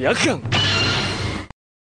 白眼。